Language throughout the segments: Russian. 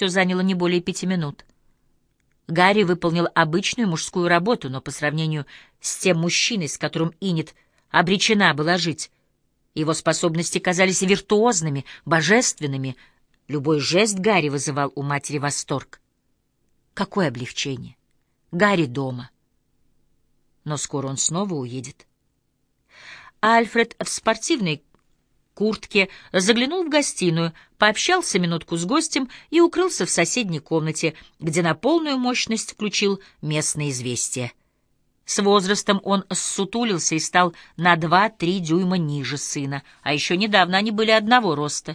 Все заняло не более пяти минут. Гарри выполнил обычную мужскую работу, но по сравнению с тем мужчиной, с которым Инет обречена была жить, его способности казались виртуозными, божественными. Любой жест Гарри вызывал у матери восторг. Какое облегчение! Гарри дома. Но скоро он снова уедет. Альфред в спортивной куртке заглянул в гостиную, пообщался минутку с гостем и укрылся в соседней комнате, где на полную мощность включил местное известие. С возрастом он ссутулился и стал на два-три дюйма ниже сына, а еще недавно они были одного роста.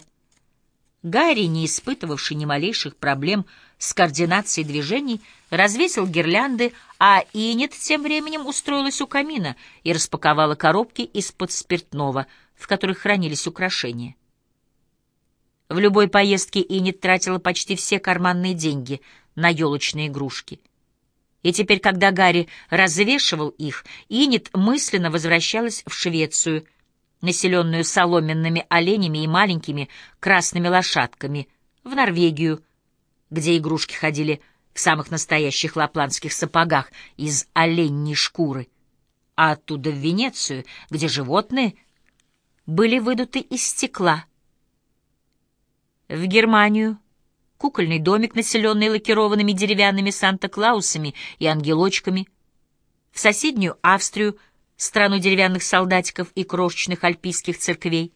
Гарри, не испытывавший ни малейших проблем с координацией движений, развесил гирлянды, а Инет тем временем устроилась у камина и распаковала коробки из-под спиртного, в которых хранились украшения. В любой поездке Инет тратила почти все карманные деньги на елочные игрушки — и теперь, когда Гарри развешивал их, Инет мысленно возвращалась в Швецию, населенную соломенными оленями и маленькими красными лошадками, в Норвегию, где игрушки ходили в самых настоящих лапландских сапогах из оленьей шкуры, а оттуда в Венецию, где животные были выдуты из стекла. В Германию, кукольный домик, населенный лакированными деревянными Санта-Клаусами и ангелочками, в соседнюю Австрию, страну деревянных солдатиков и крошечных альпийских церквей.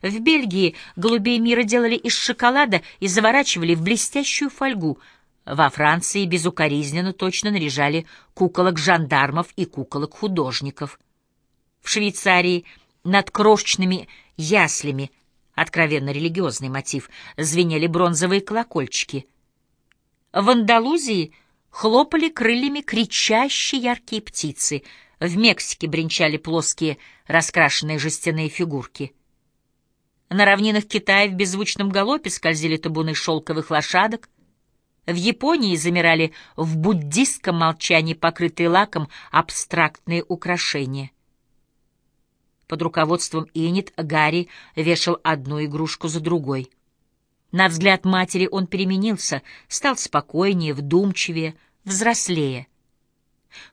В Бельгии голубей мира делали из шоколада и заворачивали в блестящую фольгу. Во Франции безукоризненно точно наряжали куколок-жандармов и куколок-художников. В Швейцарии над крошечными яслями – откровенно религиозный мотив, звенели бронзовые колокольчики. В Андалузии хлопали крыльями кричащие яркие птицы, в Мексике бренчали плоские раскрашенные жестяные фигурки. На равнинах Китая в беззвучном галопе скользили табуны шелковых лошадок, в Японии замирали в буддистском молчании покрытые лаком абстрактные украшения — под руководством Инет Гарри вешал одну игрушку за другой. На взгляд матери он переменился, стал спокойнее, вдумчивее, взрослее.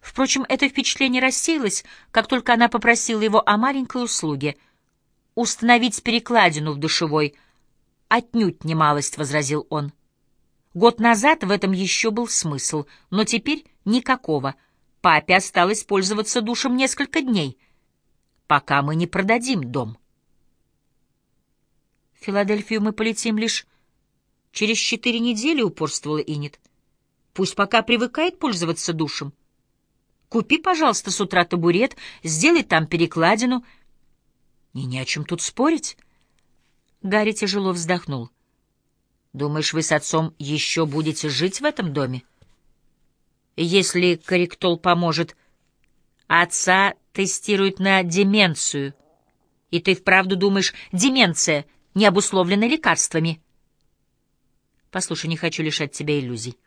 Впрочем, это впечатление рассеялось, как только она попросила его о маленькой услуге — установить перекладину в душевой. «Отнюдь немалость», — возразил он. Год назад в этом еще был смысл, но теперь никакого. Папе осталось пользоваться душем несколько дней — пока мы не продадим дом. В Филадельфию мы полетим лишь через четыре недели, упорствовала Инет. Пусть пока привыкает пользоваться душем. Купи, пожалуйста, с утра табурет, сделай там перекладину. И не о чем тут спорить. Гарри тяжело вздохнул. Думаешь, вы с отцом еще будете жить в этом доме? Если корректол поможет, отца тестируют на деменцию. И ты вправду думаешь, деменция не обусловлена лекарствами? Послушай, не хочу лишать тебя иллюзий.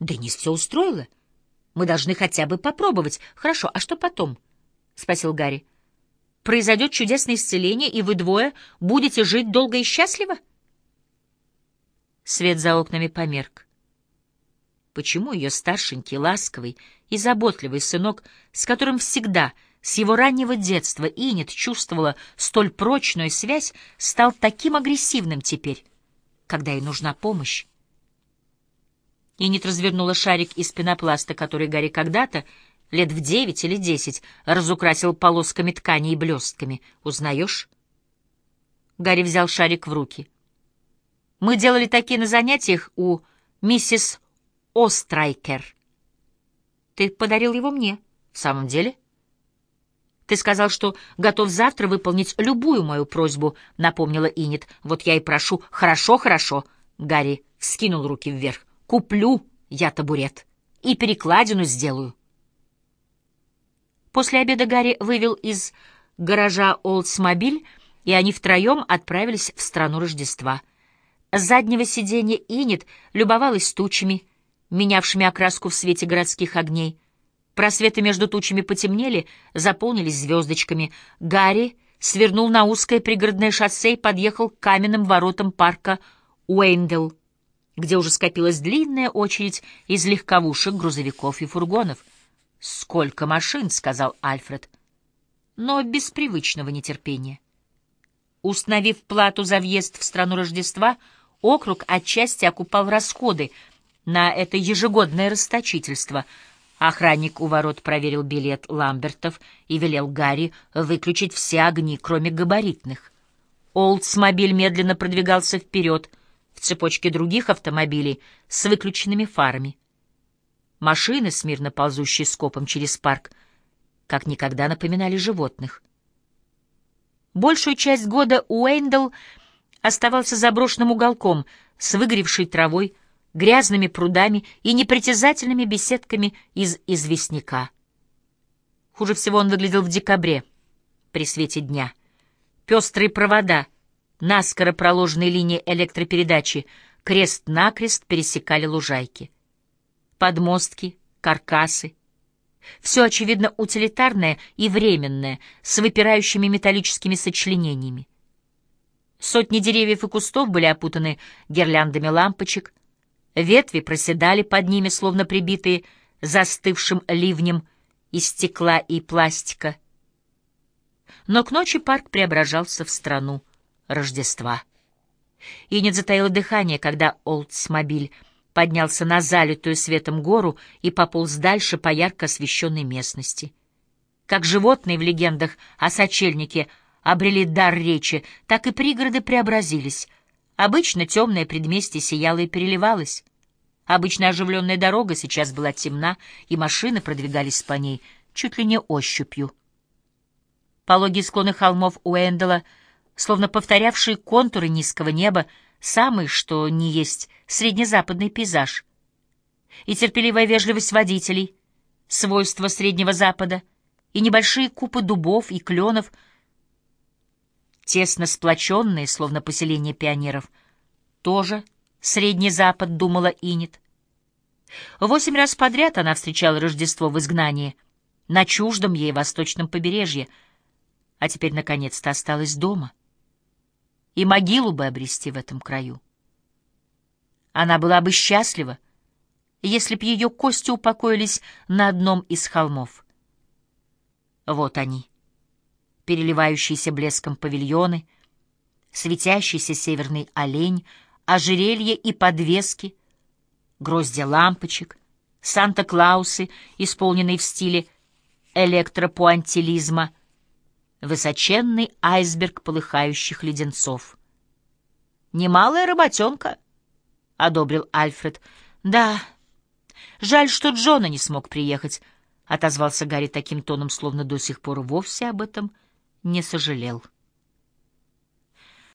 Денис все устроила. Мы должны хотя бы попробовать. Хорошо, а что потом? — спросил Гарри. Произойдет чудесное исцеление, и вы двое будете жить долго и счастливо? Свет за окнами померк. Почему ее старшенький, ласковый и заботливый сынок, с которым всегда, с его раннего детства, Инет чувствовала столь прочную связь, стал таким агрессивным теперь, когда ей нужна помощь? Инет развернула шарик из пенопласта, который Гарри когда-то, лет в девять или десять, разукрасил полосками ткани и блестками. «Узнаешь?» Гарри взял шарик в руки. «Мы делали такие на занятиях у миссис Острайкер. Ты подарил его мне. В самом деле? Ты сказал, что готов завтра выполнить любую мою просьбу, напомнила Инет. Вот я и прошу. Хорошо, хорошо. Гарри вскинул руки вверх. Куплю я табурет и перекладину сделаю. После обеда Гарри вывел из гаража Олдсмобиль, и они втроем отправились в страну Рождества. С заднего сиденья Инет любовалась тучами, менявшими окраску в свете городских огней. Просветы между тучами потемнели, заполнились звездочками. Гарри свернул на узкое пригородное шоссе и подъехал к каменным воротам парка Уэйндел, где уже скопилась длинная очередь из легковушек, грузовиков и фургонов. «Сколько машин!» — сказал Альфред, но без привычного нетерпения. Установив плату за въезд в страну Рождества, округ отчасти окупал расходы на это ежегодное расточительство. Охранник у ворот проверил билет Ламбертов и велел Гарри выключить все огни, кроме габаритных. Олдсмобиль медленно продвигался вперед — в цепочке других автомобилей с выключенными фарами. Машины, смирно ползущие скопом через парк, как никогда напоминали животных. Большую часть года Уэйндл оставался заброшенным уголком с выгоревшей травой, грязными прудами и непритязательными беседками из известняка. Хуже всего он выглядел в декабре, при свете дня. Пестрые провода — Наскоро проложенные линии электропередачи крест-накрест пересекали лужайки. Подмостки, каркасы. Все, очевидно, утилитарное и временное, с выпирающими металлическими сочленениями. Сотни деревьев и кустов были опутаны гирляндами лампочек, ветви проседали под ними, словно прибитые застывшим ливнем из стекла и пластика. Но к ночи парк преображался в страну Рождества. Инет затаила дыхание, когда Олдсмобиль поднялся на залитую светом гору и пополз дальше по ярко освещенной местности. Как животные в легендах о сочельнике обрели дар речи, так и пригороды преобразились. Обычно темное предместье сияло и переливалось. Обычно оживленная дорога сейчас была темна, и машины продвигались по ней чуть ли не ощупью. Пологие склоны холмов Уэндела — словно повторявшие контуры низкого неба, самый, что ни есть, среднезападный пейзаж. И терпеливая вежливость водителей, свойства Среднего Запада, и небольшие купы дубов и кленов, тесно сплоченные, словно поселение пионеров, тоже Средний Запад, думала Инет. Восемь раз подряд она встречала Рождество в изгнании, на чуждом ей восточном побережье, а теперь, наконец-то, осталась дома и могилу бы обрести в этом краю. Она была бы счастлива, если б ее кости упокоились на одном из холмов. Вот они, переливающиеся блеском павильоны, светящийся северный олень, ожерелье и подвески, гроздья лампочек, Санта-Клаусы, исполненные в стиле электропуантилизма — высоченный айсберг полыхающих леденцов. «Немалая работенка», — одобрил Альфред. «Да, жаль, что Джона не смог приехать», — отозвался Гарри таким тоном, словно до сих пор вовсе об этом не сожалел.